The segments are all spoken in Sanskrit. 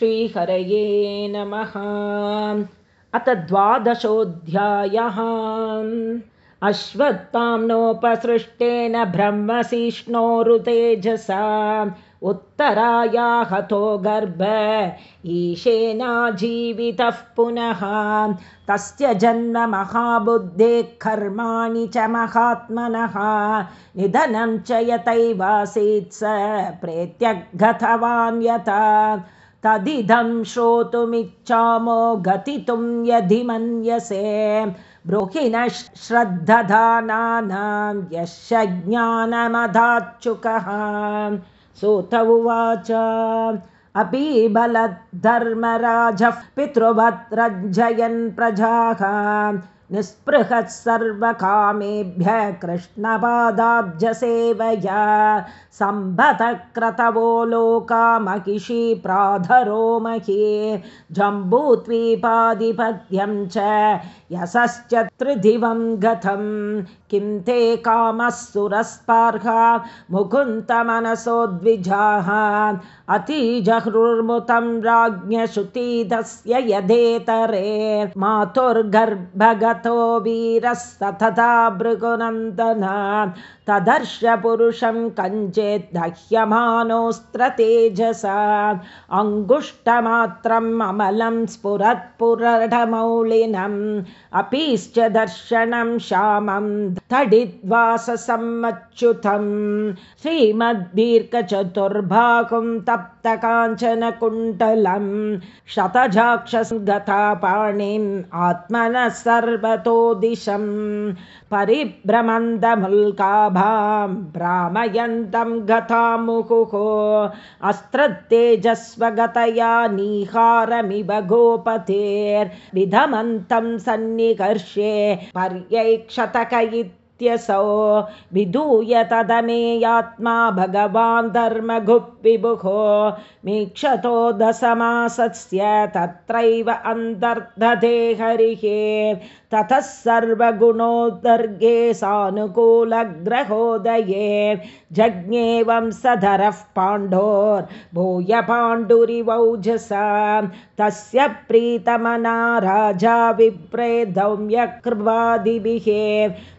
श्रीहरये नमः। अथ द्वादशोऽध्यायः। अश्वत्थाम्नोपसृष्टेन ब्रह्मशिष्णोरुतेजसा उत्तराया हतो गर्भ ईशेनाजीवितः पुनः। तस्य जन्म महाबुद्धेः कर्माणि च महात्मनः। निधनं च यतैवासीत् स प्रेत्यगतवान् यथा तदिदं श्रोतुमिच्छामो गतितुं यदि मन्यसे। ब्रूहिणः श्रद्धधानानां यश ज्ञानमधाच्युकः सूत उवाच अपि बलद्धर्मराजः पितृवद्रञ्जयन् प्रजाः निःस्पृहः सर्वकामेभ्यः कृष्णपादाब्जसेवया सम्भतक्रतवो लोकामहिषी प्राधरो महे जम्बूद्वीपाधिपत्यं च यशश्च त्रिदिवं गतं। किं ते कामः सुरस्पार्हा मुकुन्तमनसो द्विजाः अतिजहृर्मुतं राज्ञश्रुतिदस्य यदेतरे। मातुर्गर्भगतो वीरः सतता भृगुनन्दना। तदर्शपुरुषं कञ्चित् दह्यमानोऽस्त्र तेजसा अङ्गुष्टमात्रम् अमलं स्फुरत्पुरढमौलिनम् अपीश्च दर्शनं श्यामं तडिद्वाससम्मच्युतं श्रीमद्दीर्घचतुर्भागुं तप्तकाञ्चनकुण्डलं शतजाक्षसगता पाणिम् आत्मनः सर्वतो दिशं परिभ्रमन्दमुल्काभां भ्रामयन्तं गता मुहुः अस्त्रतेजस्वगतया निहारमिव गोपतेर्विधमन्तं सन्निकर्षे पर्यैक्षतक इत्यसौ विधूय तदमेयात्मा भगवान् धर्मगुप्विभुः मीक्षतो दशमासस्य तत्रैव अन्तर्दधे हरिः ततः सर्वगुणोदर्गे सानुकूलग्रहोदये जज्ञेवं सधरः पाण्डोर्भूय पाण्डुरिवौजसा। तस्य प्रीतमना राजा विप्रे दौम्यकृवादिभिः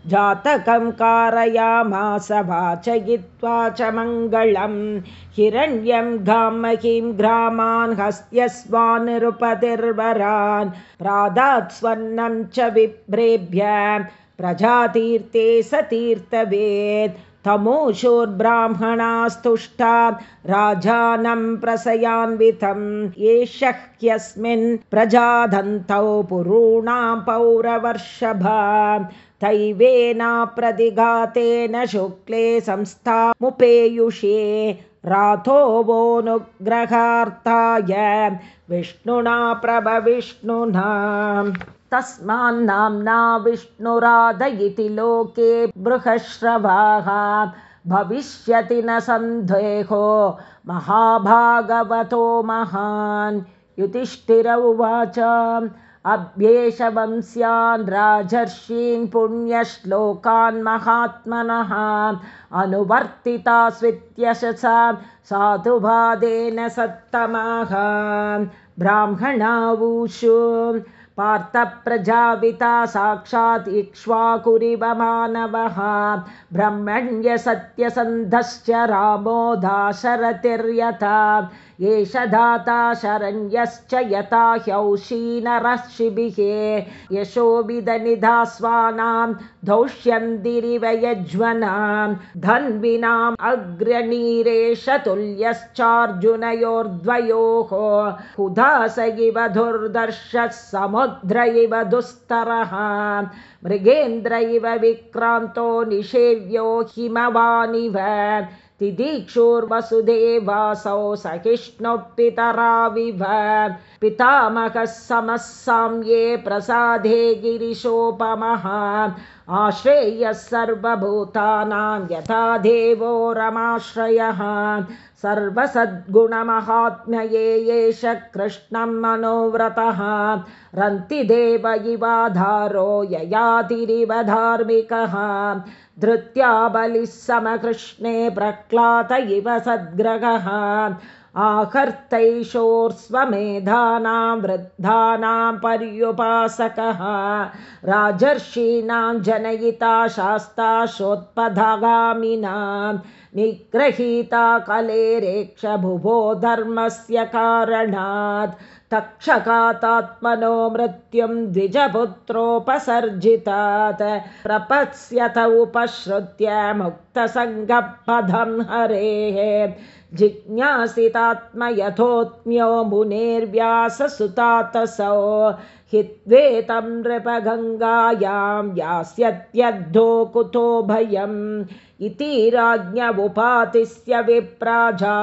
जातकं कारयामास वाचयित्वा च मङ्गलं। हिरण्यं गामहीं ग्रामान् हस्त्यस्वानिरुपतिर्वरान् प्रादात् स्वर्णं च विभ्रेभ्य प्रजातीर्थे सतीर्थवेत्। तमोषोर्ब्राह्मणास्तुष्टा राजानं प्रसयान्वितम्। एष ह्यस्मिन् प्रजादन्तौ पुरूणां पौरवर्षभा। तैवेनाप्रतिघातेन शुक्ले संस्थामुपेयुषे राथो वोऽनुग्रहार्थाय विष्णुना प्रभविष्णुना तस्मान्नाम्ना विष्णुराध इति लोके बृहश्रवाः भविष्यति न सन्देहो। महाभागवतो महान्। युधिष्ठिर उवाच। अभ्येषवंस्यान् राजर्षीन् पुण्यश्लोकान् महात्मनः। अनुवर्तिता स्वित्यशसा साधुवादेन सत्तमाः। ब्राह्मणावूषु पार्थप्रजाविता साक्षात् इक्ष्वाकुरिव मानवः। ब्रह्मण्यसत्यसन्धश्च रामो दाशरतिर्यथा एष दाता शरण्यश्च यथा ह्यौषीनरशिभिः यशोभिधनिधास्वानां धौष्यन्दिरिव यज्वनां धन्विनाम् अग्रणीरेश तुल्यश्चार्जुनयोर्द्वयोः हुदास इव दुर्दर्शः समुद्र इव दुस्तरः मृगेन्द्र इव विक्रान्तो निषेव्यो हिमवानिव तिदीक्षोर्वसुदेवासौ सहिष्णुः पितराविव पितामहः समः साम्ये प्रसादे गिरिशोपमः आश्रेयः सर्वभूतानां यथा देवो रमाश्रयः। सर्वसद्गुणमहात्म्यये एष कृष्णं मनोव्रतः। रन्ति देव इवाधारो ययातिरिव धार्मिकः। धृत्या बलिः समकृष्णे प्रह्लात इव सद्ग्रहः आहर्तैषोर्स्वमेधानां वृद्धानां पर्युपासकः राजर्षीणां जनयिता शास्ताशोत्पथगामिनां निग्रहीता कलेरेक्षभुवो धर्मस्य कारणात् तक्षकातात्मनो मृत्युं द्विजपुत्रोपसर्जितात्। प्रपत्स्यत उपश्रुत्य मुक्तसङ्गपदं हरेः। जिज्ञासितात्म यथोत्म्यो मुनेर्व्याससुतातसौ हित्वेतं नृपगङ्गायां यास्यत्यद्धो कुतो भयम् इति राज्ञवुपातिस्य विप्राजातकगोविधाः।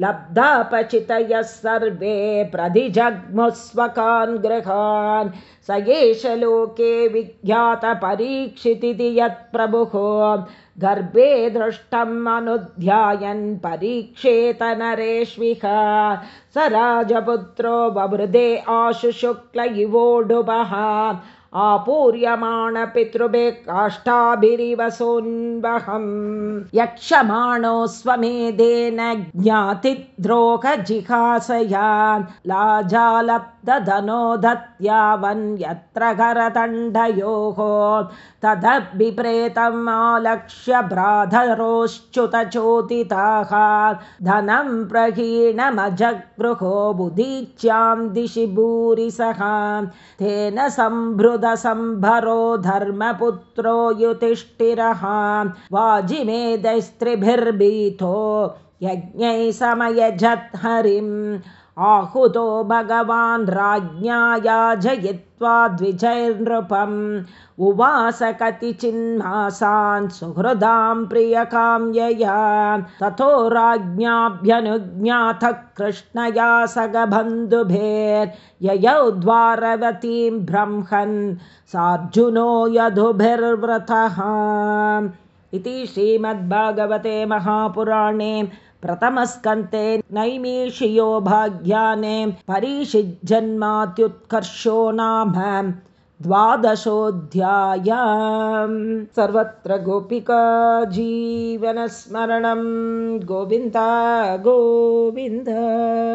लब्धापचितयः सर्वे प्रधिजग्मुस्वकान् गृहान् स एष लोके विख्यातपरीक्षितिति यत्प्रभुः गर्भे दृष्टम् अनुध्यायन् परीक्षेत नरेष्विह स राजपुत्रो ववृदे आशुशुक्ल इवोडुबः आपूर्यमाणपितृभे काष्ठाभिरिव सोन्वहम्। यक्षमाणो स्वमेधेन ज्ञातिद्रोकजिहासया लाजालब्धनो दत्यावन्यत्र करदण्डयोः तदभिप्रेतम् आलक्ष्य भ्राधरोश्च्युतचोदिताः धनं प्रहीणमजगृहो बुदीच्यां दिशि भूरिसः तेन सम्भृदसम्भरो धर्मपुत्रो युधिष्ठिरः। वाजिमेधस्त्रिभिर्भीतो यज्ञै समयजत् हरिम् आहुतो भगवान् राज्ञाया जयित्वा द्विजैर्नृपम्। उवास कतिचिन्मासान् सुहृदां प्रियकाम्यया। ततो राज्ञाभ्यनुज्ञातः कृष्णया सगबन्धुभेर्ययौ द्वारवतीं ब्रह्मन् सार्जुनो यधुभिर्व्रतः इति श्रीमद्भागवते महापुराणे प्रथमस्कन्ते नैमेषियो भाग्याने परीषिज्जन्मात्युत्कर्षो नाम द्वादशोऽध्याय सर्वत्र गोपिका जीवनस्मरणं गोविन्द गोविन्द